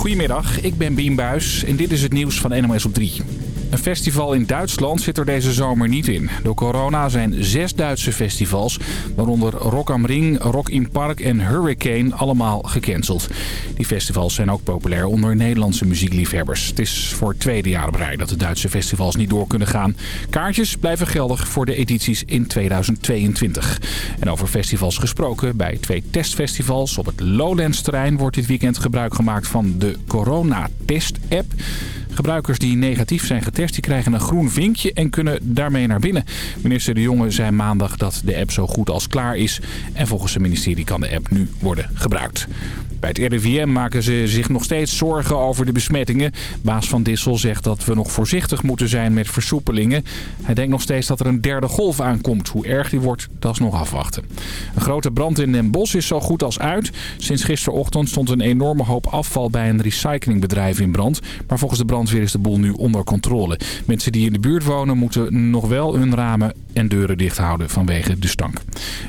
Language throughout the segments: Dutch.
Goedemiddag, ik ben Bien Buis en dit is het nieuws van NOS op 3. Een festival in Duitsland zit er deze zomer niet in. Door corona zijn zes Duitse festivals, waaronder Rock am Ring, Rock in Park en Hurricane, allemaal gecanceld. Die festivals zijn ook populair onder Nederlandse muziekliefhebbers. Het is voor het tweede jaar op dat de Duitse festivals niet door kunnen gaan. Kaartjes blijven geldig voor de edities in 2022. En over festivals gesproken, bij twee testfestivals op het Lowlands-terrein wordt dit weekend gebruik gemaakt van de Corona-test-app. Gebruikers die negatief zijn getest die krijgen een groen vinkje en kunnen daarmee naar binnen. Minister De Jonge zei maandag dat de app zo goed als klaar is. En volgens het ministerie kan de app nu worden gebruikt. Bij het RIVM maken ze zich nog steeds zorgen over de besmettingen. Baas Van Dissel zegt dat we nog voorzichtig moeten zijn met versoepelingen. Hij denkt nog steeds dat er een derde golf aankomt. Hoe erg die wordt, dat is nog afwachten. Een grote brand in Den Bosch is zo goed als uit. Sinds gisterochtend stond een enorme hoop afval bij een recyclingbedrijf in brand. Maar volgens de brandweer is de boel nu onder controle. Mensen die in de buurt wonen moeten nog wel hun ramen en deuren dicht houden vanwege de stank.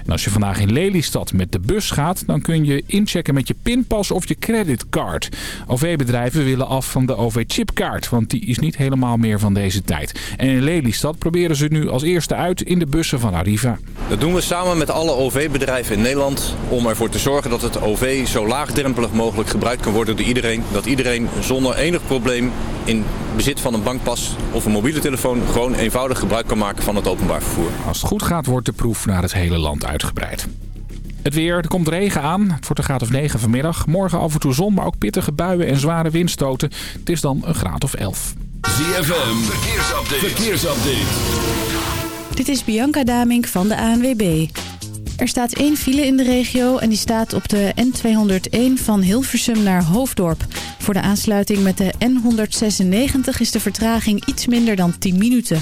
En als je vandaag in Lelystad met de bus gaat, dan kun je inchecken met je pinpas of je creditcard. OV-bedrijven willen af van de OV-chipkaart, want die is niet helemaal meer van deze tijd. En in Lelystad proberen ze nu als eerste uit in de bussen van Arriva. Dat doen we samen met alle OV-bedrijven in Nederland om ervoor te zorgen dat het OV zo laagdrempelig mogelijk gebruikt kan worden door iedereen. Dat iedereen zonder enig probleem in bezit van een bankpas of een mobiele telefoon gewoon eenvoudig gebruik kan maken van het openbaar vervoer. Als het goed gaat wordt de proef naar het hele land uitgebreid. Het weer, er komt regen aan. Het wordt een graad of 9 vanmiddag. Morgen af en toe zon, maar ook pittige buien en zware windstoten. Het is dan een graad of 11. ZFM, verkeersupdate. verkeersupdate. Dit is Bianca Damink van de ANWB. Er staat één file in de regio en die staat op de N201 van Hilversum naar Hoofddorp. Voor de aansluiting met de N196 is de vertraging iets minder dan 10 minuten.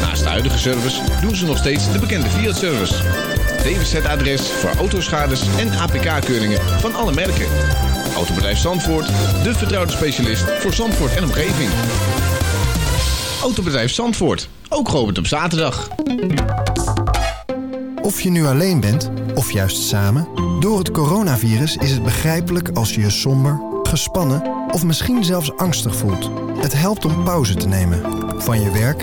Naast de huidige service doen ze nog steeds de bekende Fiat-service. DWZ-adres voor autoschades en APK-keuringen van alle merken. Autobedrijf Zandvoort, de vertrouwde specialist voor Zandvoort en omgeving. Autobedrijf Zandvoort, ook geopend op zaterdag. Of je nu alleen bent, of juist samen... door het coronavirus is het begrijpelijk als je je somber, gespannen... of misschien zelfs angstig voelt. Het helpt om pauze te nemen. Van je werk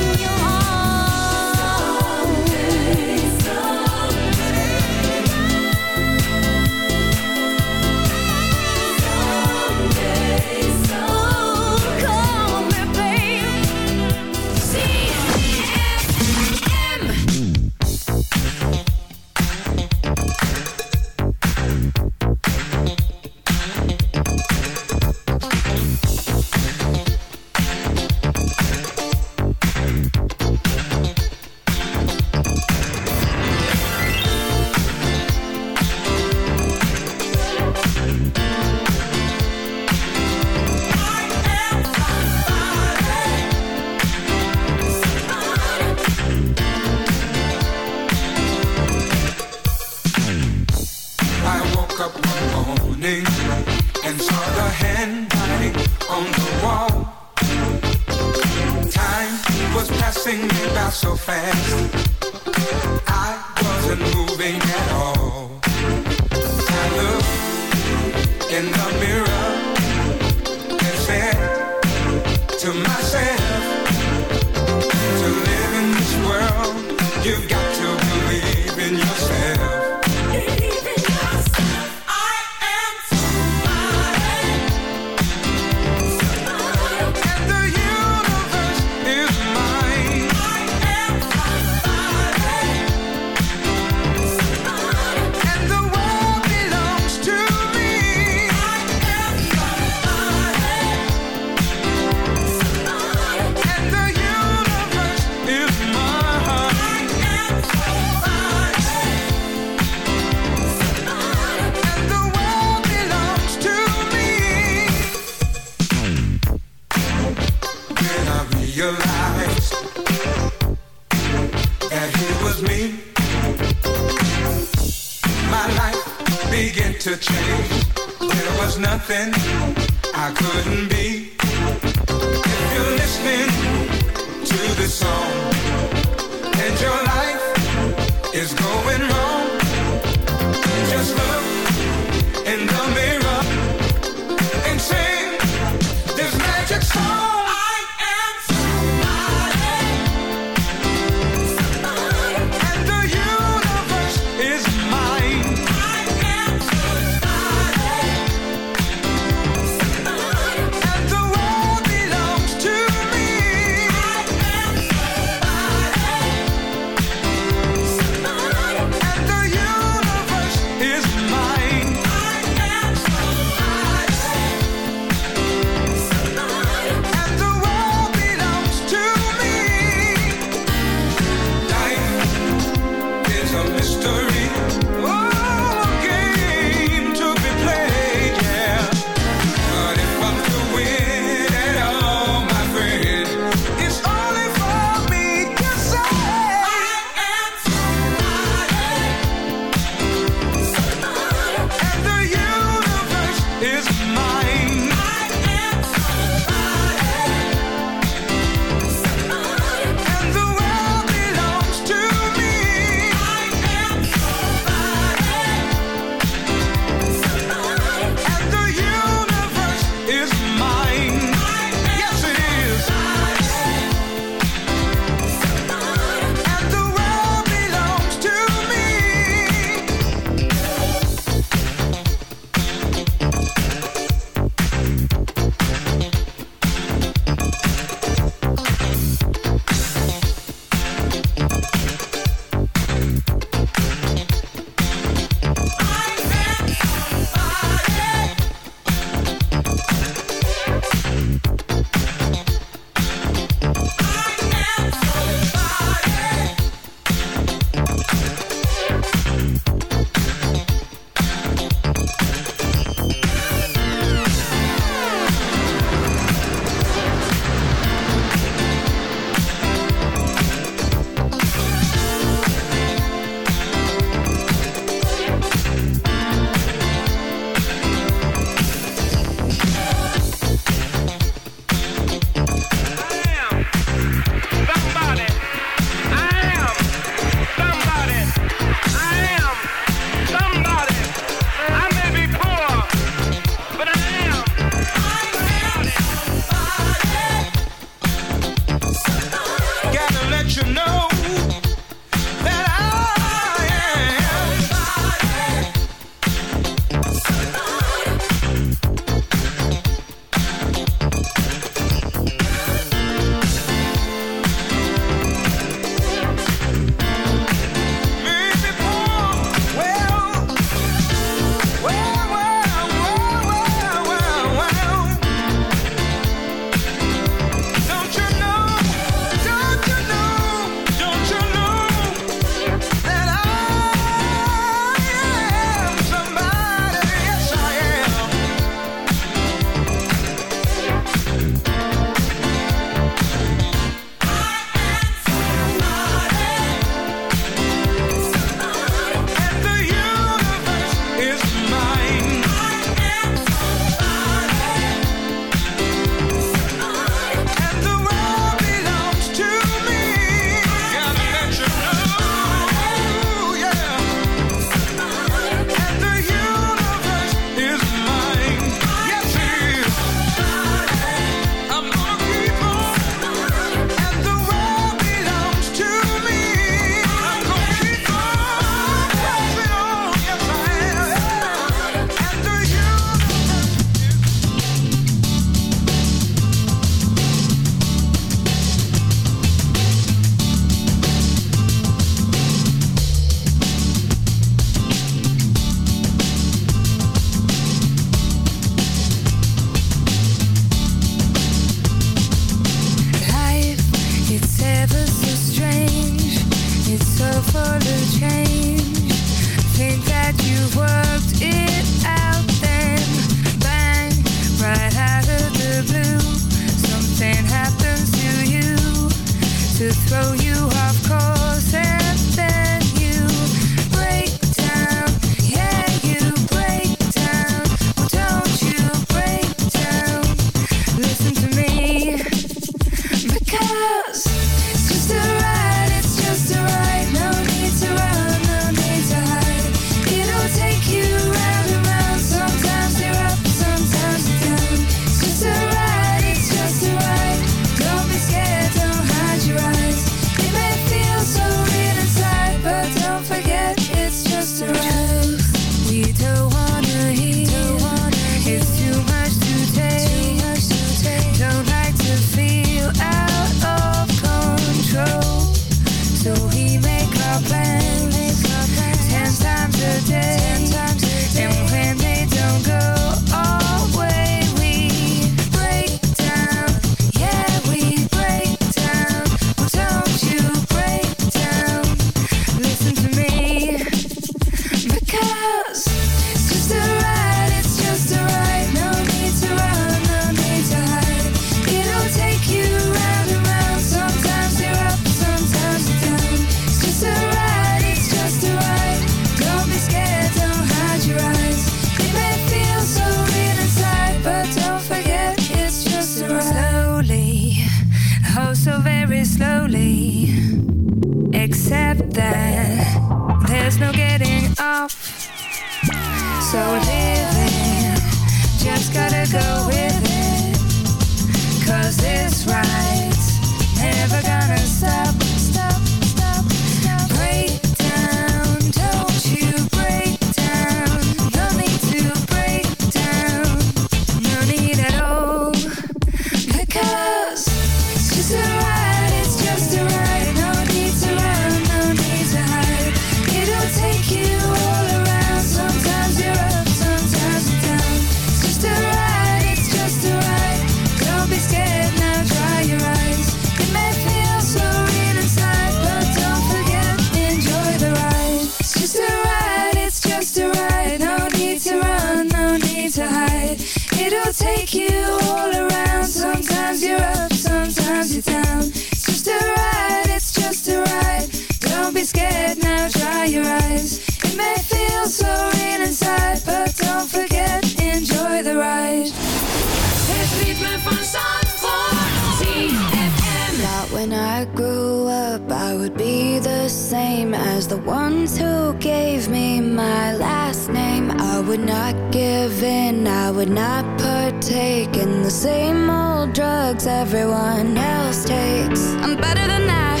taking the same old drugs everyone else takes. I'm better than that.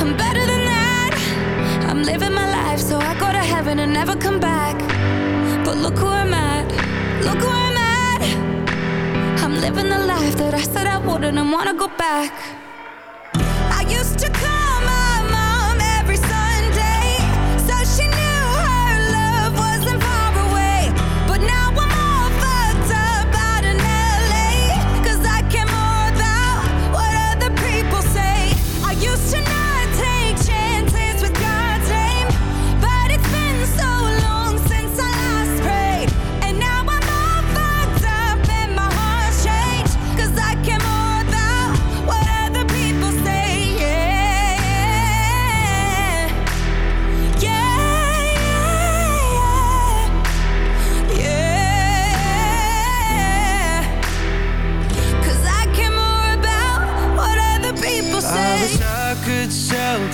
I'm better than that. I'm living my life so I go to heaven and never come back. But look who I'm at. Look who I'm at. I'm living the life that I said I wouldn't and wanna go back.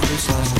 closer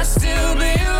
I still belong